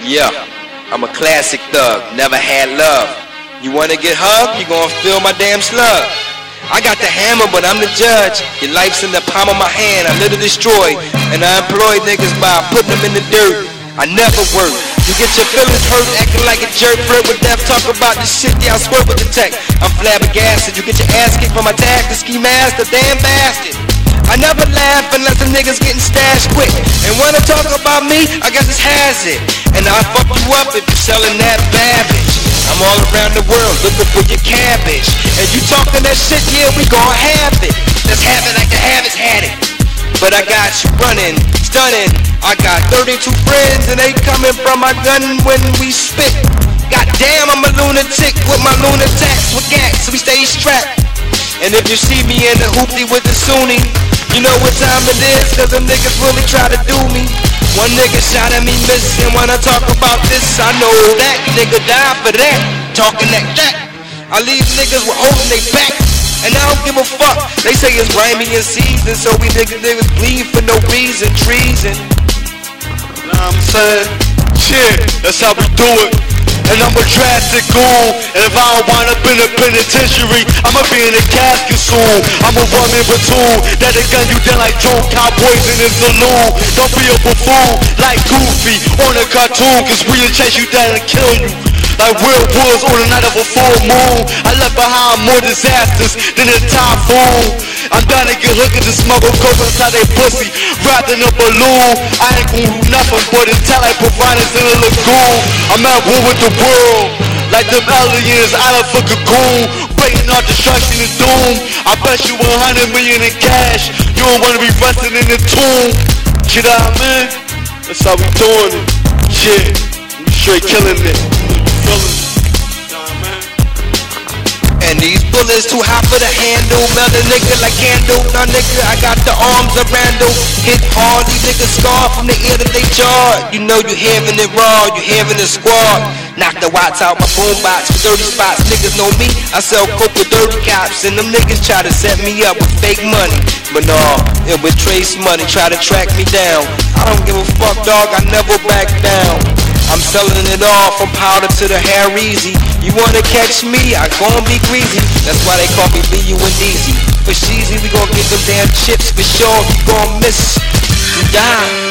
Yeah, I'm a classic thug, never had love. You wanna get hugged, you gon' feel my damn slug. I got the hammer, but I'm the judge. Your life's in the palm of my hand, I live to destroy. And I employ niggas by putting them in the dirt. I never work. You get your feelings hurt, acting like a jerk. Flirt with death, talk about this shit, yeah, I swear with the tech. I'm flabbergasted. You get your ass kicked from my tag, the ski mask, the damn bastard. Never laugh unless the niggas getting stashed quick. And wanna talk about me, I guess it's has it. And I fuck you up if you're selling that babbage. I'm all around the world looking for your cabbage. And you talking that shit, yeah, we gon' have it. Let's have it like the habits had it. But I got you running, stunning. I got 32 friends and they coming from my gun when we spit. Goddamn, I'm a lunatic with my lunatics with gats, so we stay strapped. And if you see me in the hoopty with the Sunni, you know what time it is, cause them niggas really try to do me. One nigga shot at me missing when I talk about this, I know that nigga die for that. Talking that that. I leave niggas with holes in their back. And I don't give a fuck. They say it's rhyming in season, so we niggas niggas bleed for no reason, treason. I'm saying? Shit, that's how we do it. And I'm a drastic goon And if I don't wind up in a penitentiary I'ma be in a casket soon I'm a running platoon That'll gun you down like drone cowboys in the saloon. Don't be a buffoon like Goofy on a cartoon. Cause we'll chase you down and kill you. Like real wolves on the night of a full moon. I left behind more disasters than a typhoon I'm down to get hooked and smuggle coke inside they pussy. In a balloon I ain't gon' do nothing but tell like providers in a lagoon I'm at war with the world Like them aliens out of a cocoon. Waiting on destruction and doom I bet you 100 million in cash. You don't wanna be resting in the tomb. Shit out man That's how we doing it. Shit We straight killing it And these bullets too hot for the handle. Melt a nigga like candle. Nah, nigga, I got the arms of Randall. Hit hard, these niggas scar from the ear to they jaw. You know you having it raw, you having the squad. Knock the watts out my boombox for dirty spots. Niggas know me, I sell coke with dirty cops. And them niggas try to set me up with fake money. But nah, it with trace money, try to track me down. I don't give a fuck, dog, I never back down. I'm selling it all from powder to the hair easy. You wanna catch me? I gon' be greasy. That's why they call me B U and Easy. For Sheezy, we gon' get them damn chips for sure. You gon' miss, you die.